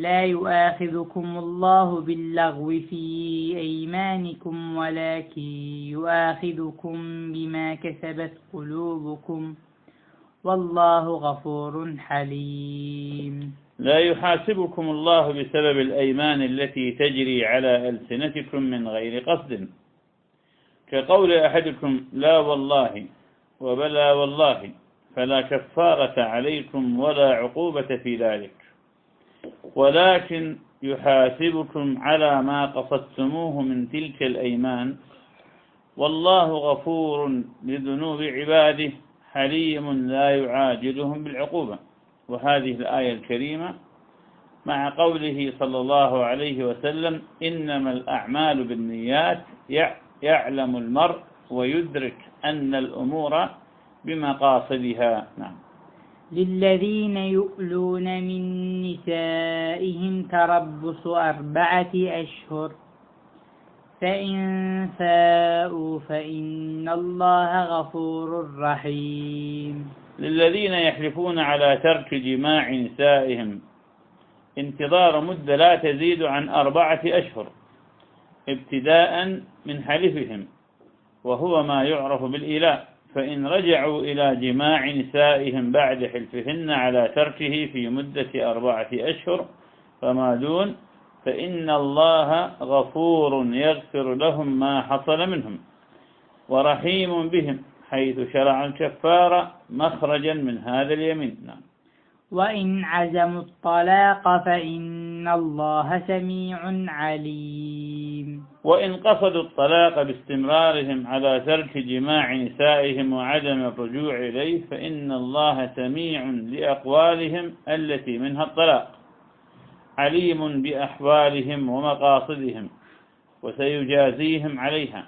لا يؤاخذكم الله باللغو في أيمانكم ولكن يؤاخذكم بما كسبت قلوبكم. والله غفور حليم. لا يحاسبكم الله بسبب الأيمان التي تجري على ألسنتكم من غير قصد. كقول أحدكم لا والله وبلا والله فلا كفارة عليكم ولا عقوبة في ذلك. ولكن يحاسبكم على ما قصدتموه من تلك الأيمان. والله غفور لذنوب عباده حليم لا يعاجلهم بالعقوبة. وهذه الآية الكريمة مع قوله صلى الله عليه وسلم إنما الأعمال بالنيات يعلم المرء ويدرك أن الأمور بمقاصدها. نعم. للذين يؤلون من نسائهم تربص أربعة أشهر. فإن فاءوا فإن الله غفور رحيم. للذين يحلفون على ترك جماع نسائهم انتظار مدة لا تزيد عن أربعة أشهر ابتداء من حلفهم وهو ما يعرف بالإله. فإن رجعوا إلى جماع نسائهم بعد حلفهن على تركه في مدة أربعة أشهر فما دون فإن الله غفور يغفر لهم ما حصل منهم ورحيم بهم حيث شرع الكفارة مخرجا من هذا اليمين. نعم. وإن عزموا الطلاق فإن الله سميع عليم. وإن قصدوا الطلاق باستمرارهم على ترك جماع نسائهم وعدم الرجوع إليه فإن الله سميع لأقوالهم التي منها الطلاق. عليم بأحوالهم ومقاصدهم وسيجازيهم عليها.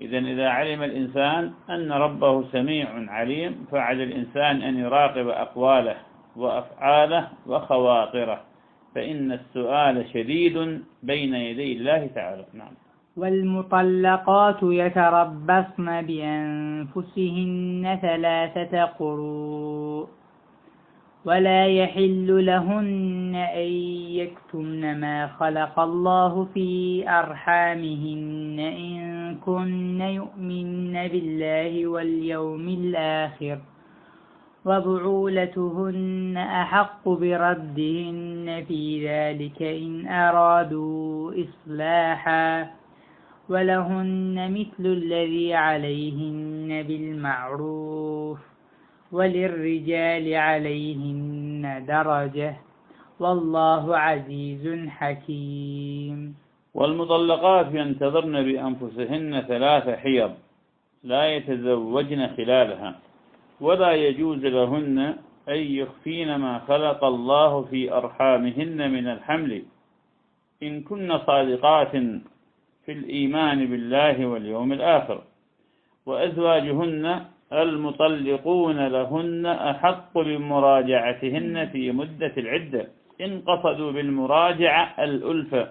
إذا إذا علم الإنسان أن ربه سميع عليم فعلى الإنسان أن يراقب أقواله وأفعاله وخواطره. فإن السؤال شديد بين يدي الله تعالى. نعم. والمطلقات يتربصن بأنفسهن ثلاثة قروء ولا يحل لهن أن يكتمن ما خلق الله في أرحامهن إن كن يؤمن بالله واليوم الآخر. وبعولتهن أحق بردهن في ذلك إن أرادوا إصلاحا ولهن مثل الذي عليهن بالمعروف وللرجال عليهن درجة والله عزيز حكيم. والمطلقات ينتظرن بأنفسهن ثلاث حيض لا يتزوجن خلالها. ولا يجوز لهن أن يخفين ما خلق الله في أرحامهن من الحمل. إن كن صادقات في الإيمان بالله واليوم الآخر. وأزواجهن المطلقون لهن أحق بمراجعتهن في مدة العدة إن قصدوا بالمراجعة الألفة.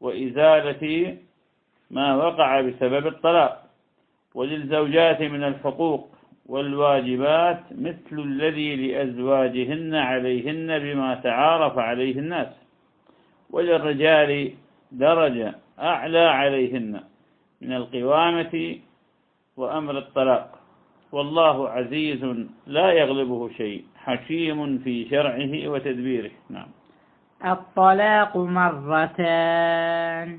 وإزالة ما وقع بسبب الطلاق. وللزوجات من الحقوق. والواجبات مثل الذي لأزواجهن عليهن بما تعارف عليه الناس. وللرجال درجة أعلى عليهن من القوامة وأمر الطلاق. والله عزيز لا يغلبه شيء حكيم في شرعه وتدبيره. نعم. الطلاق مرتان.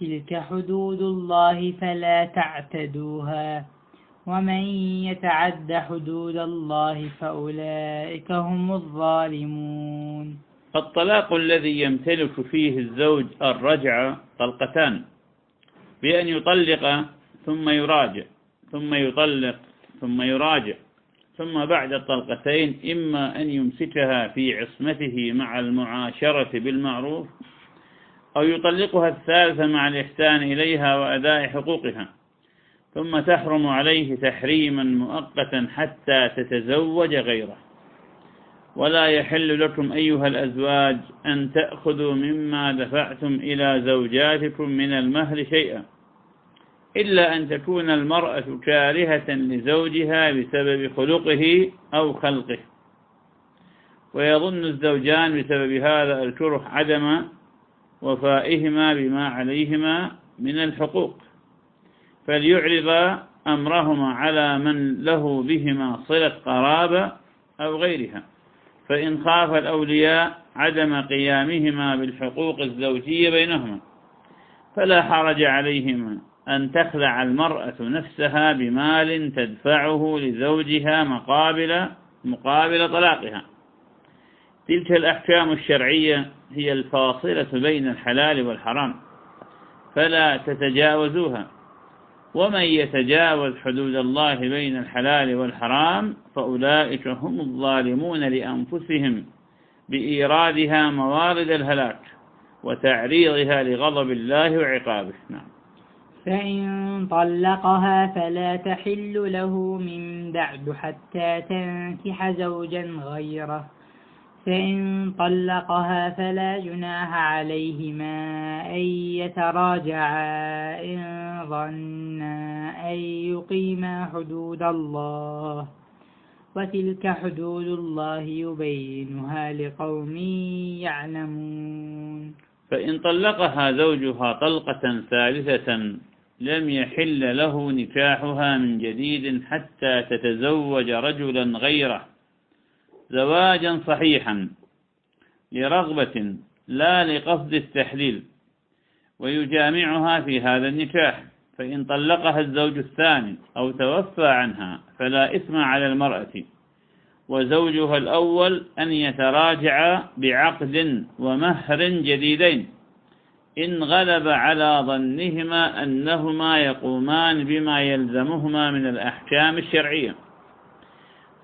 تلك حدود الله فلا تعتدوها ومن يتعد حدود الله فأولئك هم الظالمون الطلاق الذي يمتلك فيه الزوج الرجعة طلقتان بأن يطلق ثم يراجع ثم يطلق ثم يراجع ثم بعد الطلقتين إما أن يمسكها في عصمته مع المعاشرة بالمعروف أو يطلقها الثالثة مع الإحسان إليها وأداء حقوقها ثم تحرم عليه تحريما مؤقتا حتى تتزوج غيره. ولا يحل لكم أيها الأزواج أن تأخذوا مما دفعتم إلى زوجاتكم من المهر شيئا إلا أن تكون المرأة كارهة لزوجها بسبب خلقه أو خلقه. ويظن الزوجان بسبب هذا الكره عدم وفائهما بما عليهما من الحقوق فليعرض أمرهما على من له بهما صلة قرابة أو غيرها فإن خاف الأولياء عدم قيامهما بالحقوق الزوجية بينهما فلا حرج عليهما أن تخلع المرأة نفسها بمال تدفعه لزوجها مقابل مقابل طلاقها. تلك الأحكام الشرعية هي الفاصلة بين الحلال والحرام فلا تتجاوزوها. ومن يتجاوز حدود الله بين الحلال والحرام فأولئك هم الظالمون لأنفسهم بإيرادها موارد الهلاك وتعريضها لغضب الله وعقابه. نعم. فإن طلقها فلا تحل له من بعد حتى تنكح زوجا غيره. فإن طلقها فلا جناح عليهما أن يتراجعا إن ظنا أن يقيما حدود الله وتلك حدود الله يبينها لقوم يعلمون. فإن طلقها زوجها طلقة ثالثة لم يحل له نكاحها من جديد حتى تتزوج رجلا غيره. زواجا صحيحا لرغبة لا لقصد التحليل ويجامعها في هذا النكاح فإن طلقها الزوج الثاني أو توفى عنها فلا إثم على المرأة وزوجها الأول أن يتراجع بعقد ومهر جديدين إن غلب على ظنهما أنهما يقومان بما يلزمهما من الأحكام الشرعية.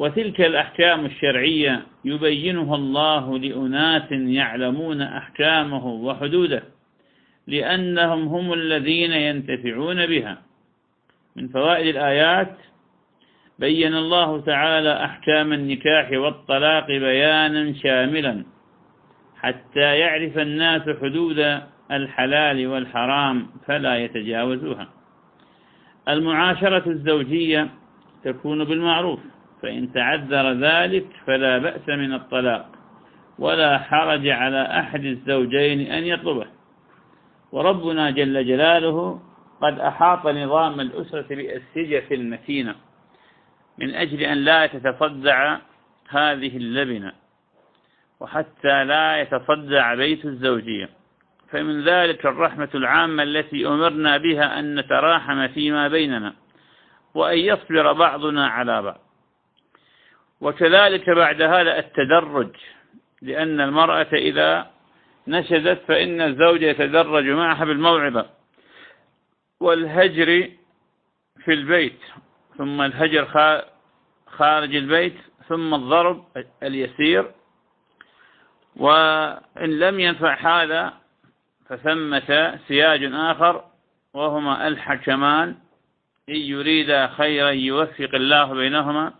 وتلك الأحكام الشرعية يبينها الله لأناس يعلمون أحكامه وحدوده لأنهم هم الذين ينتفعون بها. من فوائد الآيات بين الله تعالى أحكام النكاح والطلاق بيانا شاملا حتى يعرف الناس حدود الحلال والحرام فلا يتجاوزوها المعاشرة الزوجية تكون بالمعروف. فإن تعذر ذلك فلا بأس من الطلاق ولا حرج على أحد الزوجين أن يطلبه. وربنا جل جلاله قد أحاط نظام الأسرة بالسجة المتينة من أجل أن لا تتصدع هذه اللبنة وحتى لا يتصدع بيت الزوجية. فمن ذلك الرحمة العامة التي أمرنا بها أن نتراحم فيما بيننا وأن يصبر بعضنا على بعض. وكذلك بعد هذا التدرج لأن المرأة إذا نشدت فإن الزوج يتدرج معها بالموعظة. والهجر في البيت ثم الهجر خارج البيت ثم الضرب اليسير. وإن لم ينفع هذا فثمة سياج آخر وهما الحكمان إن يريد خيرا يوفق الله بينهما.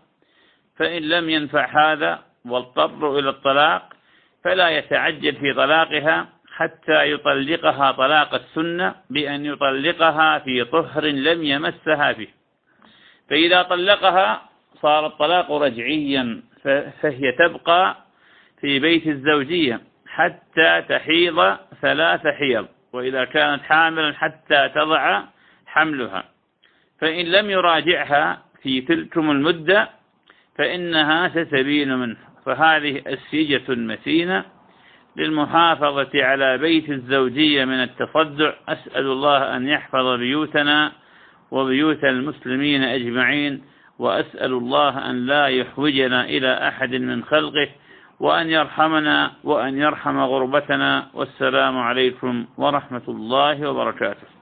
فإن لم ينفع هذا واضطروا إلى الطلاق فلا يتعجل في طلاقها حتى يطلقها طلاق السنة بأن يطلقها في طهر لم يمسها فيه فإذا طلقها صار الطلاق رجعيا فهي تبقى في بيت الزوجية حتى تحيض ثلاث حيض وإذا كانت حاملا حتى تضع حملها. فإن لم يراجعها في تلكم المدة فإنها ستبين منه. فهذه السيجة المتينة للمحافظة على بيت الزوجية من التصدع أسأل الله أن يحفظ بيوتنا وبيوت المسلمين أجمعين وأسأل الله أن لا يحوجنا إلى أحد من خلقه وأن يرحمنا وأن يرحم غربتنا. والسلام عليكم ورحمة الله وبركاته.